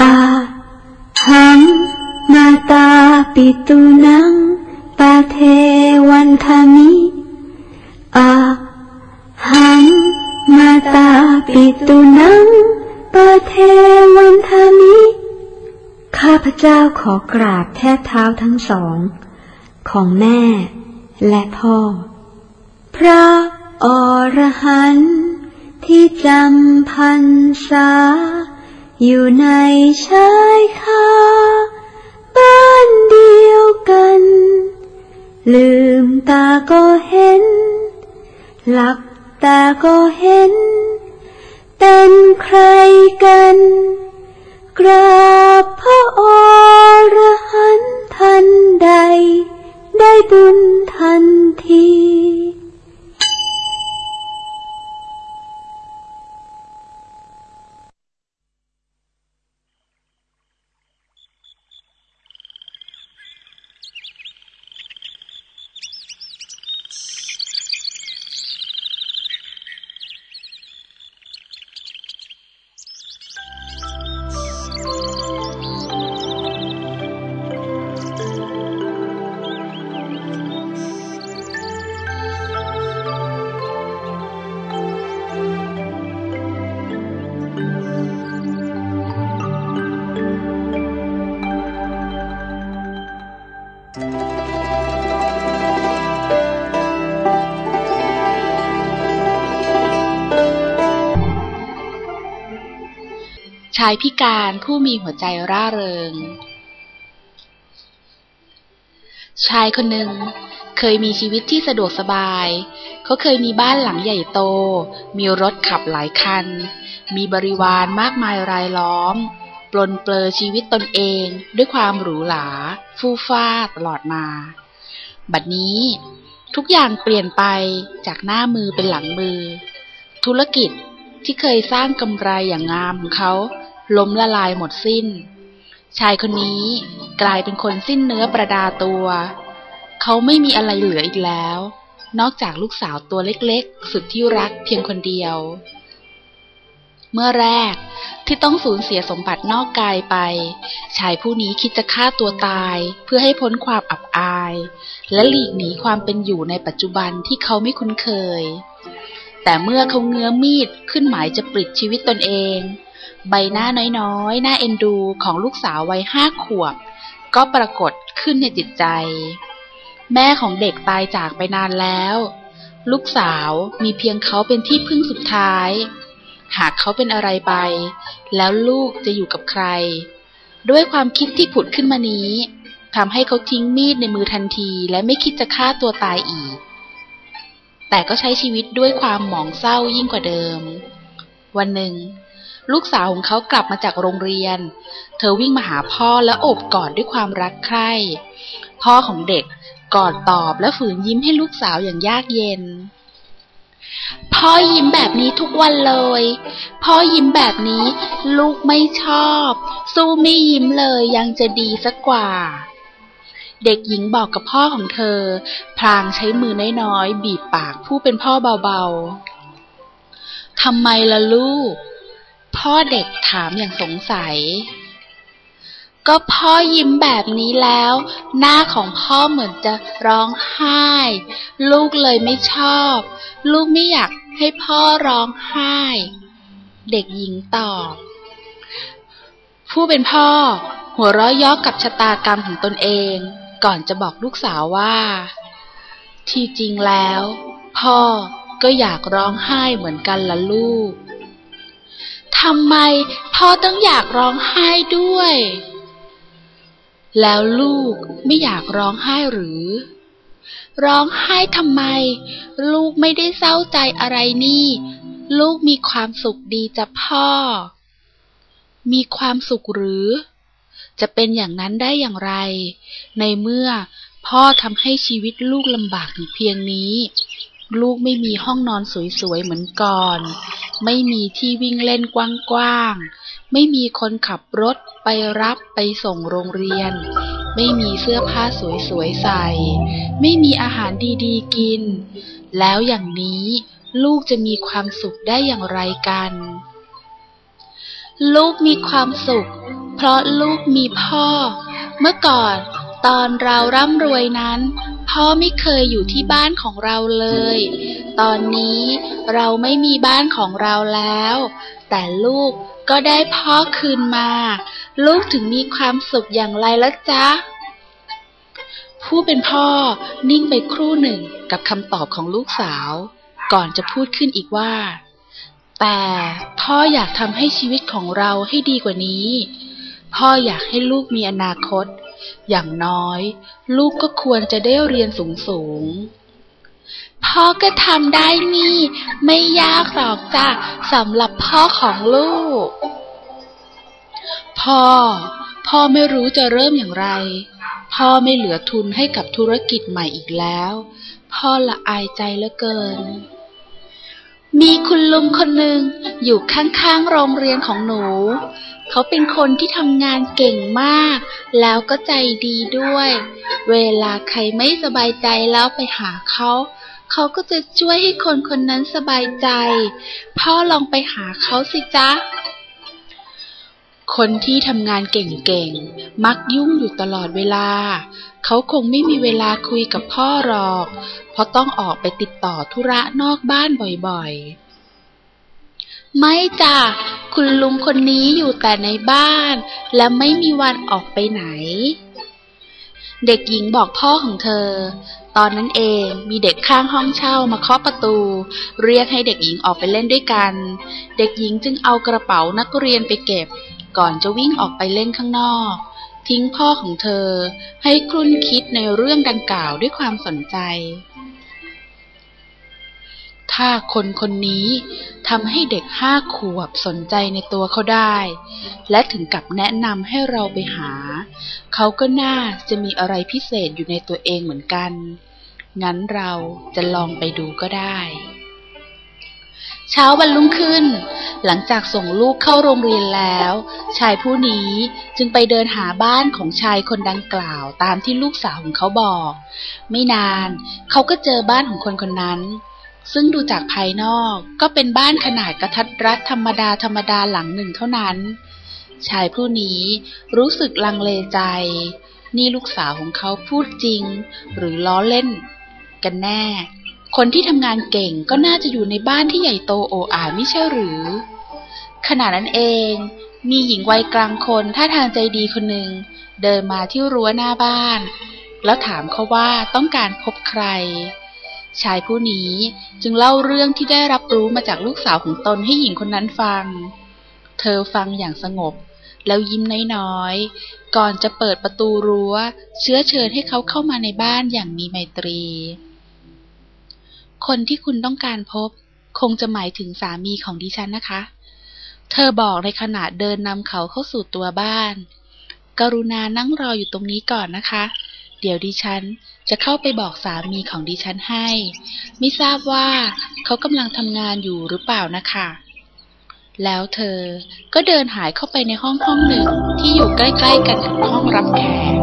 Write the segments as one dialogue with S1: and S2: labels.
S1: อาหังมาตาปิตุนังปะเทวันทามิอาหังมาตาปิตุนังปะเทวันทามิ ข้าพเจ้าขอกราบแทบเท้าทั้งสอง ของแม่และพ่อ พระอรหันต์ที่จำพรรษา อยู่ในชายคาบ้านเดียวกัน ลืมตาก็เห็น หลับตาก็เห็น เป็นใครกัน กราบพระอรหันต์ทันใด ได้บุญทันทีา
S2: ยพิการผู้มีหัวใจร่าเริง ชายคนหนึ่งเคยมีชีวิตที่สะดวกสบาย เขาเคยมีบ้านหลังใหญ่โต มีรถขับหลายคัน มีบริวารมากมายรายล้อม ปลนเปลือชีวิตตนเองด้วยความหรูหราฟู่ฟ้าตลอดมา บัดนี้ทุกอย่างเปลี่ยนไปจากหน้ามือเป็นหลังมือ ธุรกิจที่เคยสร้างกำไรอย่างงามของเขา ล้มละลายหมดสิ้น ชายคนนี้กลายเป็นคนสิ้นเนื้อประดาตัว เขาไม่มีอะไรเหลืออีกแล้ว นอกจากลูกสาวตัวเล็กๆ สุดที่รักเพียงคนเดียว เมื่อแรกที่ต้องสูญเสียสมบัตินอกกายไป ชายผู้นี้คิดจะฆ่าตัวตายเพื่อให้พ้นความอับอาย และหลีกหนีความเป็นอยู่ในปัจจุบันที่เขาไม่คุ้นเคย แต่เมื่อเขาเงื้อมีดขึ้นหมายจะปลิดชีวิตตนเอง ใบหน้าน้อยๆ หน้าเอ็นดูของลูกสาววัยห้าขวบ ก็ปรากฏขึ้นในจิตใจ แม่ของเด็กตายจากไปนานแล้ว ลูกสาวมีเพียงเขาเป็นที่พึ่งสุดท้าย หากเขาเป็นอะไรไป แล้วลูกจะอยู่กับใคร ด้วยความคิดที่ผุดขึ้นมานี้ทำให้เขาทิ้งมีดในมือทันทีและไม่คิดจะฆ่าตัวตายอีก แต่ก็ใช้ชีวิตด้วยความหมองเศร้ายิ่งกว่าเดิม วันหนึ่ง ลูกสาวของเขากลับมาจากโรงเรียน เธอวิ่งมาหาพ่อและโอบกอดด้วยความรักใคร่ พ่อของเด็กกอดตอบและฝืนยิ้มให้ลูกสาวอย่างยากเย็น พ่อยิ้มแบบนี้ทุกวันเลย พ่อยิ้มแบบนี้ ลูกไม่ชอบ สู้ไม่ยิ้มเลยยังจะดีสักกว่า เด็กหญิงบอกกับพ่อของเธอ พลางใช้มือน้อยๆบีบปากผู้เป็นพ่อเบาๆทำไมล่ะลูก พ่อเด็กถามอย่างสงสัย ก็พ่อยิ้มแบบนี้แล้ว หน้าของพ่อเหมือนจะร้องไห้ ลูกเลยไม่ชอบ ลูกไม่อยากให้พ่อร้องไห้ เด็กหญิงตอบผู้เป็นพ่อ หัวเราะย่อกับชะตากรรมของตนเอง ก่อนจะบอกลูกสาวว่า ที่จริงแล้ว พ่อก็อยากร้องไห้เหมือนกันละลูก ทำไมพ่อต้องอยากร้องไห้ด้วย แล้วลูกไม่อยากร้องไห้หรือ ร้องไห้ทำไม ลูกไม่ได้เศร้าใจอะไรนี่ ลูกมีความสุขดีจ้ะพ่อ มีความสุขหรือ จะเป็นอย่างนั้นได้อย่างไร ในเมื่อพ่อทำให้ชีวิตลูกลำบากถึงเพียงนี้ ลูกไม่มีห้องนอนสวยๆเหมือนก่อน ไม่มีที่วิ่งเล่นกว้างๆ ไม่มีคนขับรถไปรับไปส่งโรงเรียน ไม่มีเสื้อผ้าสวยๆใส่ ไม่มีอาหารดีๆกิน แล้วอย่างนี้ลูกจะมีความสุขได้อย่างไรกัน ลูกมีความสุข เพราะลูกมีพ่อ เมื่อก่อนตอนเราร่ำรวยนั้น พ่อไม่เคยอยู่ที่บ้านของเราเลย ตอนนี้เราไม่มีบ้านของเราแล้ว แต่ลูกก็ได้พ่อคืนมา ลูกถึงมีความสุขอย่างไรละจ๊ะ ผู้เป็นพ่อนิ่งไปครู่หนึ่งกับคำตอบของลูกสาว ก่อนจะพูดขึ้นอีกว่า แต่พ่ออยากทำให้ชีวิตของเราให้ดีกว่านี้ พ่ออยากให้ลูกมีอนาคต อย่างน้อย ลูกก็ควรจะได้เรียนสูงสูงพ่อก็ทำได้นี่ ไม่ยากหรอกจ้ะสำหรับพ่อของลูก พ่อ พ่อไม่รู้จะเริ่มอย่างไร พ่อไม่เหลือทุนให้กับธุรกิจใหม่อีกแล้ว พ่อละอายใจเหลือเกิน มีคุณลุงคนหนึ่งอยู่ข้างๆโรงเรียนของหนู เขาเป็นคนที่ทำงานเก่งมาก แล้วก็ใจดีด้วย เวลาใครไม่สบายใจแล้วไปหาเขา เขาก็จะช่วยให้คนคนนั้นสบายใจ พ่อลองไปหาเขาสิจ๊ะ คนที่ทำงานเก่งๆ มักยุ่งอยู่ตลอดเวลา เขาคงไม่มีเวลาคุยกับพ่อหรอก เพราะต้องออกไปติดต่อธุระนอกบ้านบ่อยๆ ไม่จ้ะคุณลุงคนนี้อยู่แต่ในบ้าน และไม่มีวันออกไปไหน เด็กหญิงบอกพ่อของเธอ ตอนนั้นเองมีเด็กข้างห้องเช่ามาเคาะประตู เรียกให้เด็กหญิงออกไปเล่นด้วยกัน เด็กหญิงจึงเอากระเป๋านักเรียนไปเก็บ ก่อนจะวิ่งออกไปเล่นข้างนอก ทิ้งพ่อของเธอ ให้ครุ่นคิดในเรื่องดังกล่าวด้วยความสนใจ ถ้าคนคนนี้ทำให้เด็กห้าขวบสนใจในตัวเขาได้ และถึงกับแนะนำให้เราไปหา เขาก็น่าจะมีอะไรพิเศษอยู่ในตัวเองเหมือนกัน งั้นเราจะลองไปดูก็ได้เช้าวันรุ่งขึ้น หลังจากส่งลูกเข้าโรงเรียนแล้ว ชายผู้นี้จึงไปเดินหาบ้านของชายคนดังกล่าวตามที่ลูกสาวของเขาบอก ไม่นานเขาก็เจอบ้านของคนคนนั้น ซึ่งดูจากภายนอกก็เป็นบ้านขนาดกระทัดรัดธรรมดาธรรมดาหลังหนึ่งเท่านั้น ชายผู้นี้รู้สึกลังเลใจ นี่ลูกสาวของเขาพูดจริง หรือล้อเล่น กันแน่ คนที่ทำงานเก่งก็น่าจะอยู่ในบ้านที่ใหญ่โตโออาไม่ใช่หรือ ขณะนั้นเอง มีหญิงวัยกลางคนท่าทางใจดีคนหนึ่งเดินมาที่รั้วหน้าบ้าน แล้วถามเขาว่าต้องการพบใคร ชายผู้นี้จึงเล่าเรื่องที่ได้รับรู้มาจากลูกสาวของตนให้หญิงคนนั้นฟัง เธอฟังอย่างสงบ แล้วยิ้มน้อยๆ ก่อนจะเปิดประตูรั้ว เชื้อเชิญให้เขาเข้ามาในบ้านอย่างมีไมตรี คนที่คุณต้องการพบ คงจะหมายถึงสามีของดิฉันนะคะ เธอบอกในขณะเดินนำเขาเข้าสู่ตัวบ้าน กรุณานั่งรออยู่ตรงนี้ก่อนนะคะ เดี๋ยวดิฉัน จะเข้าไปบอกสามีของดิฉันให้ ไม่ทราบว่าเขากำลังทำงานอยู่หรือเปล่านะคะ แล้วเธอก็เดินหายเข้าไปในห้องห้องหนึ่งที่อยู่ใกล้ๆกันกับห้องรับแขก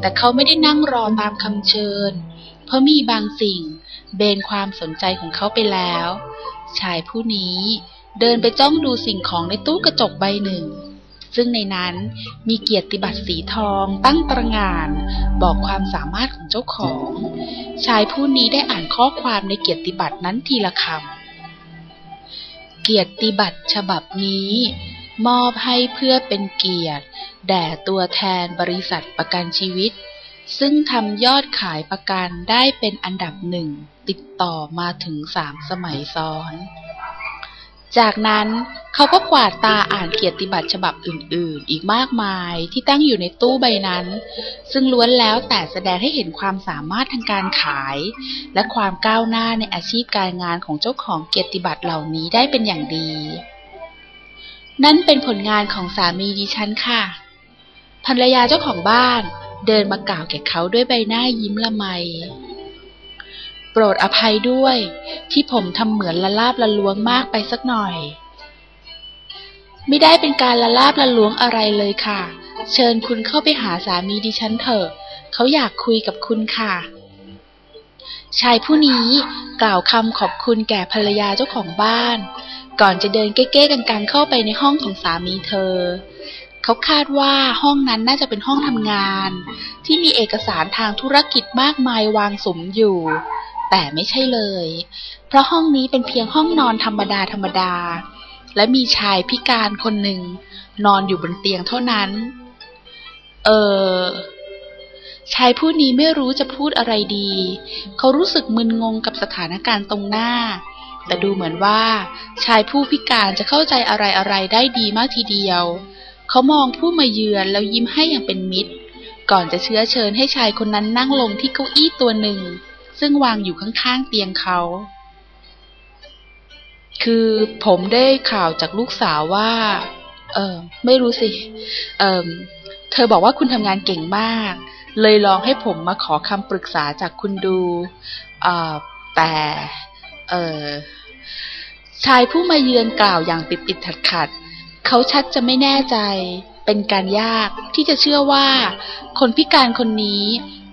S2: แต่เขาไม่ได้นั่งรอตามคำเชิญ เพราะมีบางสิ่งเบนความสนใจของเขาไปแล้ว ชายผู้นี้เดินไปจ้องดูสิ่งของในตู้กระจกใบหนึ่ง ซึ่งในนั้นมีเกียรติบัตรสีทองตั้งตระงาน บอกความสามารถของเจ้าของ ชายผู้นี้ได้อ่านข้อความในเกียรติบัตรนั้นทีละคำ เกียรติบัตรฉบับนี้ มอบให้เพื่อเป็นเกียรติ แด่ตัวแทนบริษัทประกันชีวิต ซึ่งทำยอดขายประกันได้เป็นอันดับหนึ่ง ติดต่อมาถึงสามสมัยซ้อนจากนั้น เขาก็กวาดตาอ่านเกียรติบัตรฉบับอื่น ๆ อีกมากมายที่ตั้งอยู่ในตู้ใบนั้น ซึ่งล้วนแล้วแต่แสดงให้เห็นความสามารถทางการขาย และความก้าวหน้าในอาชีพการงานของเจ้าของเกียรติบัตรเหล่านี้ได้เป็นอย่างดี นั่นเป็นผลงานของสามีดิฉันค่ะ ภรรยาเจ้าของบ้านเดินมากล่าวแก่เขาด้วยใบหน้ายิ้มละไมโปรดอภัยด้วย ที่ผมทำเหมือนละลาบละลวงมากไปสักหน่อย ไม่ได้เป็นการละลาบละลวงอะไรเลยค่ะ เชิญคุณเข้าไปหาสามีดิฉันเถอะ เขาอยากคุยกับคุณค่ะ ชายผู้นี้กล่าวคำขอบคุณแก่ภรรยาเจ้าของบ้าน ก่อนจะเดินเก้ๆกันๆเข้าไปในห้องของสามีเธอ เขาคาดว่าห้องนั้นน่าจะเป็นห้องทำงาน ที่มีเอกสารทางธุรกิจมากมายวางสมอยู่ แต่ไม่ใช่เลย เพราะห้องนี้เป็นเพียงห้องนอนธรรมดาธรรมดา และมีชายพิการคนหนึ่ง นอนอยู่บนเตียงเท่านั้น เออชายผู้นี้ไม่รู้จะพูดอะไรดี เขารู้สึกมึนงงกับสถานการณ์ตรงหน้า แต่ดูเหมือนว่า ชายผู้พิการจะเข้าใจอะไรอะไรได้ดีมากทีเดียว เขามองผู้มาเยือนแล้วยิ้มให้อย่างเป็นมิตร ก่อนจะเชื้อเชิญให้ชายคนนั้นนั่งลงที่เก้าอี้ตัวหนึ่ง ซึ่งวางอยู่ข้างๆเตียงเขา คือผมได้ข่าวจากลูกสาวว่า เออไม่รู้สิ เออเธอบอกว่าคุณทำงานเก่งมาก เลยลองให้ผมมาขอคำปรึกษาจากคุณดูอ่าแต่เออชายผู้มาเยือนกล่าวอย่างติดติดขัดขัดเขาชัดจะไม่แน่ใจ เป็นการยากที่จะเชื่อว่า คนพิการคนนี้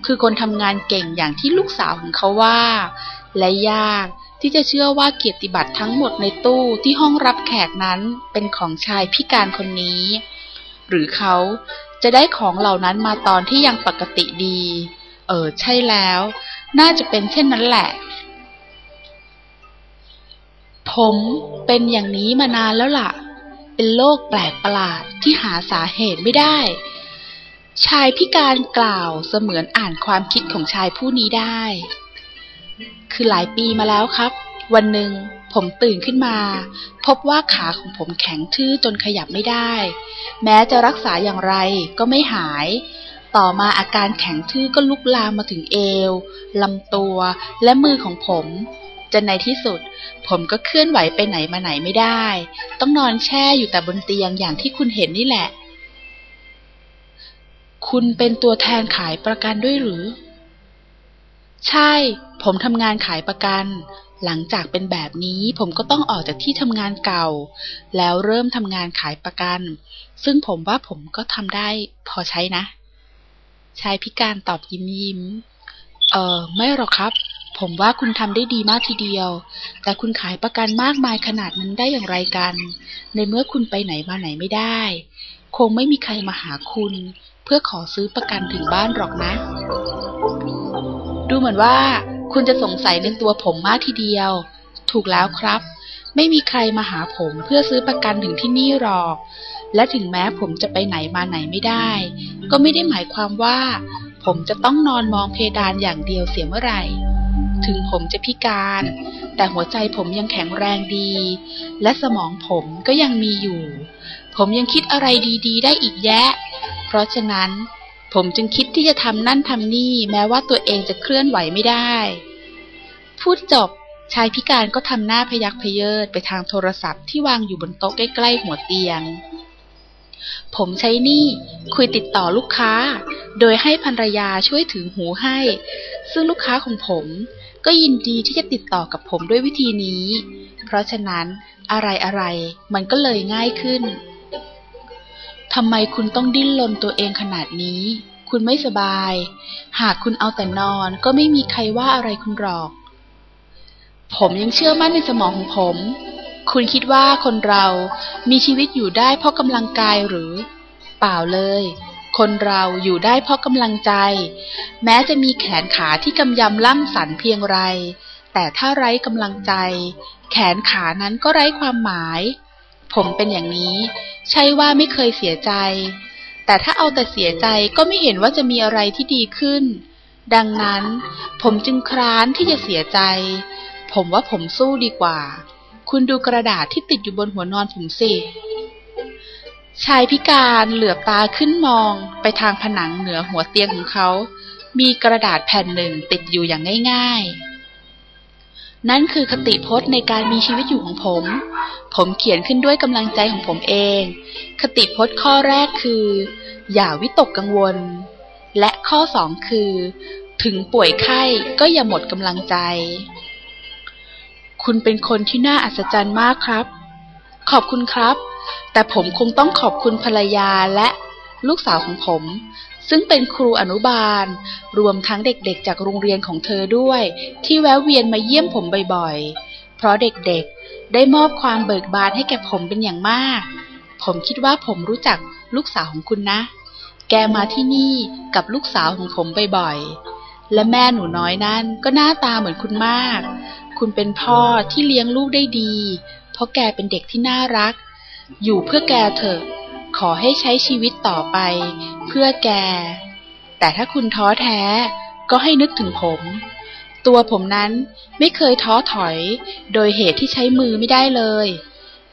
S2: คือคนทำงานเก่งอย่างที่ลูกสาวของเขาว่า และยาก ที่จะเชื่อว่าเกียรติบัตรทั้งหมดในตู้ที่ห้องรับแขกนั้นเป็นของชายพิการคนนี้ หรือเขาจะได้ของเหล่านั้นมาตอนที่ยังปกติดี เออใช่แล้ว น่าจะเป็นเช่นนั้นแหละ ผมเป็นอย่างนี้มานานแล้วล่ะ เป็นโรคแปลกประหลาดที่หาสาเหตุไม่ได้ ชายพิการกล่าวเสมือนอ่านความคิดของชายผู้นี้ได้ คือหลายปีมาแล้วครับ วันหนึ่งผมตื่นขึ้นมา พบว่าขาของผมแข็งทื่อจนขยับไม่ได้ แม้จะรักษาอย่างไรก็ไม่หาย ต่อมาอาการแข็งทื่อก็ลุกลามมาถึงเอวลำตัวและมือของผมจนในที่สุด ผมก็เคลื่อนไหวไปไหนมาไหนไม่ได้ ต้องนอนแช่อยู่แต่บนเตียงอย่างที่คุณเห็นนี่แหละ คุณเป็นตัวแทนขายประกันด้วยหรือ ใช่ ผมทำงานขายประกัน หลังจากเป็นแบบนี้ผมก็ต้องออกจากที่ทำงานเก่า แล้วเริ่มทำงานขายประกัน ซึ่งผมว่าผมก็ทำได้พอใช้นะ ชายพิการตอบยิ้มยิ้ม เออไม่หรอกครับ ผมว่าคุณทำได้ดีมากทีเดียว แต่คุณขายประกันมากมายขนาดนั้นได้อย่างไรกัน ในเมื่อคุณไปไหนมาไหนไม่ได้ คงไม่มีใครมาหาคุณ เพื่อขอซื้อประกันถึงบ้านหรอกนะ ดูเหมือนว่าคุณจะสงสัยในตัวผมมากทีเดียว ถูกแล้วครับ ไม่มีใครมาหาผมเพื่อซื้อประกันถึงที่นี่หรอก และถึงแม้ผมจะไปไหนมาไหนไม่ได้ ก็ไม่ได้หมายความว่า ผมจะต้องนอนมองเพดานอย่างเดียวเสียเมื่อไหร่ ถึงผมจะพิการ แต่หัวใจผมยังแข็งแรงดี และสมองผมก็ยังมีอยู่ ผมยังคิดอะไรดี ๆ ได้อีกแยะ เพราะฉะนั้น ผมจึงคิดที่จะทำนั่นทำนี่ แม้ว่าตัวเองจะเคลื่อนไหวไม่ได้ พูดจบชายพิการก็ทำหน้าพยักเพเยิดไปทางโทรศัพท์ที่วางอยู่บนโต๊ะใกล้ๆหัวเตียง ผมใช้นี่คุยติดต่อลูกค้า โดยให้ภรรยาช่วยถือหูให้ ซึ่งลูกค้าของผมก็ยินดีที่จะติดต่อกับผมด้วยวิธีนี้ เพราะฉะนั้นอะไรๆมันก็เลยง่ายขึ้น ทำไมคุณต้องดิ้นรนตัวเองขนาดนี้ คุณไม่สบาย หากคุณเอาแต่นอนก็ไม่มีใครว่าอะไรคุณหรอก ผมยังเชื่อมั่นในสมองของผม คุณคิดว่าคนเรามีชีวิตอยู่ได้เพราะกำลังกายหรือ เปล่าเลย คนเราอยู่ได้เพราะกำลังใจ แม้จะมีแขนขาที่กำยำล่ำสันเพียงไร แต่ถ้าไร้กำลังใจ แขนขานั้นก็ไร้ความหมาย ผมเป็นอย่างนี้ ใช่ว่าไม่เคยเสียใจ แต่ถ้าเอาแต่เสียใจก็ไม่เห็นว่าจะมีอะไรที่ดีขึ้น ดังนั้น ผมจึงคร้านที่จะเสียใจ ผมว่าผมสู้ดีกว่า คุณดูกระดาษที่ติดอยู่บนหัวนอนผมสิชายพิการเหลือบตาขึ้นมองไปทางผนังเหนือหัวเตียงของเขา มีกระดาษแผ่นหนึ่งติดอยู่อย่างง่าย นั่นคือคติพจน์ในการมีชีวิตอยู่ของผม ผมเขียนขึ้นด้วยกำลังใจของผมเอง คติพจน์ข้อแรกคือ อย่าวิตกกังวล และข้อสองคือ ถึงป่วยไข้ก็อย่าหมดกำลังใจ คุณเป็นคนที่น่าอัศจรรย์มากครับ ขอบคุณครับ แต่ผมคงต้องขอบคุณภรรยาและ ลูกสาวของผม ซึ่งเป็นครูอนุบาล รวมทั้งเด็กๆจากโรงเรียนของเธอด้วย ที่แวะเวียนมาเยี่ยมผมบ่อยๆ เพราะเด็กๆ ได้มอบความเบิกบานให้แก่ผมเป็นอย่างมาก ผมคิดว่าผมรู้จักลูกสาวของคุณนะ แกมาที่นี่กับลูกสาวของผมบ่อยๆ และแม่หนูน้อยนั่นก็หน้าตาเหมือนคุณมาก คุณเป็นพ่อที่เลี้ยงลูกได้ดี เพราะแกเป็นเด็กที่น่ารัก อยู่เพื่อแกเถอะ ขอให้ใช้ชีวิตต่อไป เพื่อแก แต่ถ้าคุณท้อแท้ ก็ให้นึกถึงผม ตัวผมนั้นไม่เคยท้อถอย โดยเหตุที่ใช้มือไม่ได้เลย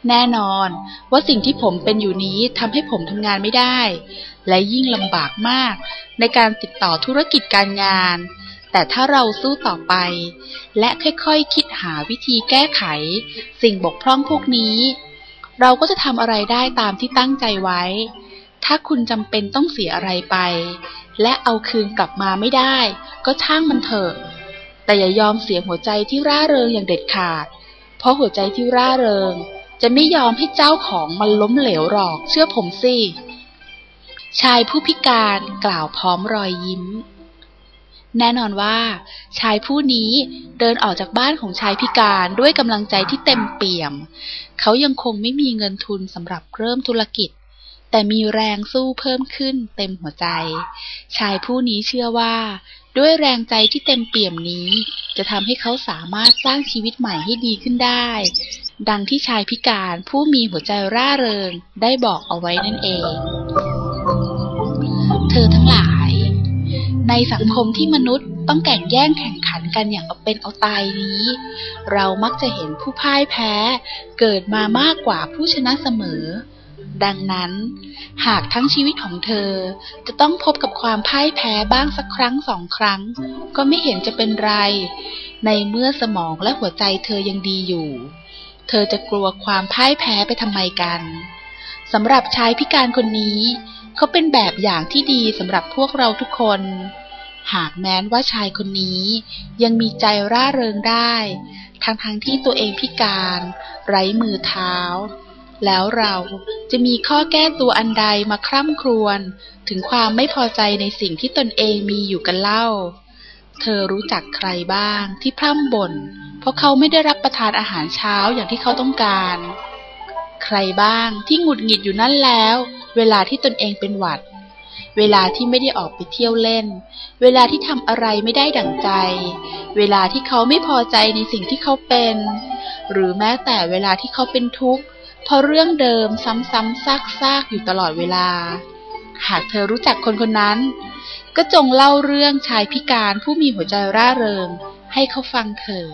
S2: แน่นอนว่าสิ่งที่ผมเป็นอยู่นี้ทำให้ผมทำงานไม่ได้ และยิ่งลำบากมากในการติดต่อธุรกิจการงาน แต่ถ้าเราสู้ต่อไป และค่อยๆคคิดหาวิธีแก้ไข สิ่งบกพร่องพวกนี้ เราก็จะทำอะไรได้ตามที่ตั้งใจไว้ ถ้าคุณจำเป็นต้องเสียอะไรไป และเอาคืนกลับมาไม่ได้ ก็ช่างมันเถอะ แต่อย่ายอมเสียหัวใจที่ร่าเริงอย่างเด็ดขาด เพราะหัวใจที่ร่าเริง จะไม่ยอมให้เจ้าของมันล้มเหลวหรอกเชื่อผมสิ ชายผู้พิการกล่าวพร้อมรอยยิ้ม แน่นอนว่า ชายผู้นี้เดินออกจากบ้านของชายพิการด้วยกำลังใจที่เต็มเปี่ยม เขายังคงไม่มีเงินทุนสำหรับเริ่มธุรกิจ แต่มีแรงสู้เพิ่มขึ้นเต็มหัวใจ ชายผู้นี้เชื่อว่า ด้วยแรงใจที่เต็มเปี่ยมนี้ จะทำให้เขาสามารถสร้างชีวิตใหม่ให้ดีขึ้นได้ ดังที่ชายพิการผู้มีหัวใจร่าเริงได้บอกเอาไว้นั่นเอง เธอทั้งหลาย ในสังคมที่มนุษย์ต้องแข่งแย่งแข่งขันกันอย่างเอาเป็นเอาตายนี้ เรามักจะเห็นผู้พ่ายแพ้ เกิดมามากกว่าผู้ชนะเสมอ ดังนั้น หากทั้งชีวิตของเธอ จะต้องพบกับความพ่ายแพ้บ้างสักครั้งสองครั้ง ก็ไม่เห็นจะเป็นไร ในเมื่อสมองและหัวใจเธอยังดีอยู่ เธอจะกลัวความพ่ายแพ้ไปทำไมกันสำหรับชายพิการคนนี้ เขาเป็นแบบอย่างที่ดีสำหรับพวกเราทุกคน หากแม้นว่าชายคนนี้ยังมีใจร่าเริงได้ ทั้งทางที่ตัวเองพิการ ไร้มือเท้า แล้วเราจะมีข้อแก้ตัวอันใดมาคร่ำครวญถึงความไม่พอใจในสิ่งที่ตนเองมีอยู่กันเล่า เธอรู้จักใครบ้างที่พร่ำบ่น เพราะเขาไม่ได้รับประทานอาหารเช้าอย่างที่เขาต้องการ ใครบ้างที่หงุดหงิดอยู่นั่นแล้ว เวลาที่ตนเองเป็นหวัด เวลาที่ไม่ได้ออกไปเที่ยวเล่น เวลาที่ทำอะไรไม่ได้ดั่งใจ เวลาที่เขาไม่พอใจในสิ่งที่เขาเป็น หรือแม้แต่เวลาที่เขาเป็นทุกข์เพราะเรื่องเดิมซ้ำๆซากๆอยู่ตลอดเวลา หากเธอรู้จักคนคนนั้น ก็จงเล่าเรื่องชายพิการผู้มีหัวใจร่าเริงให้เขาฟังเถอ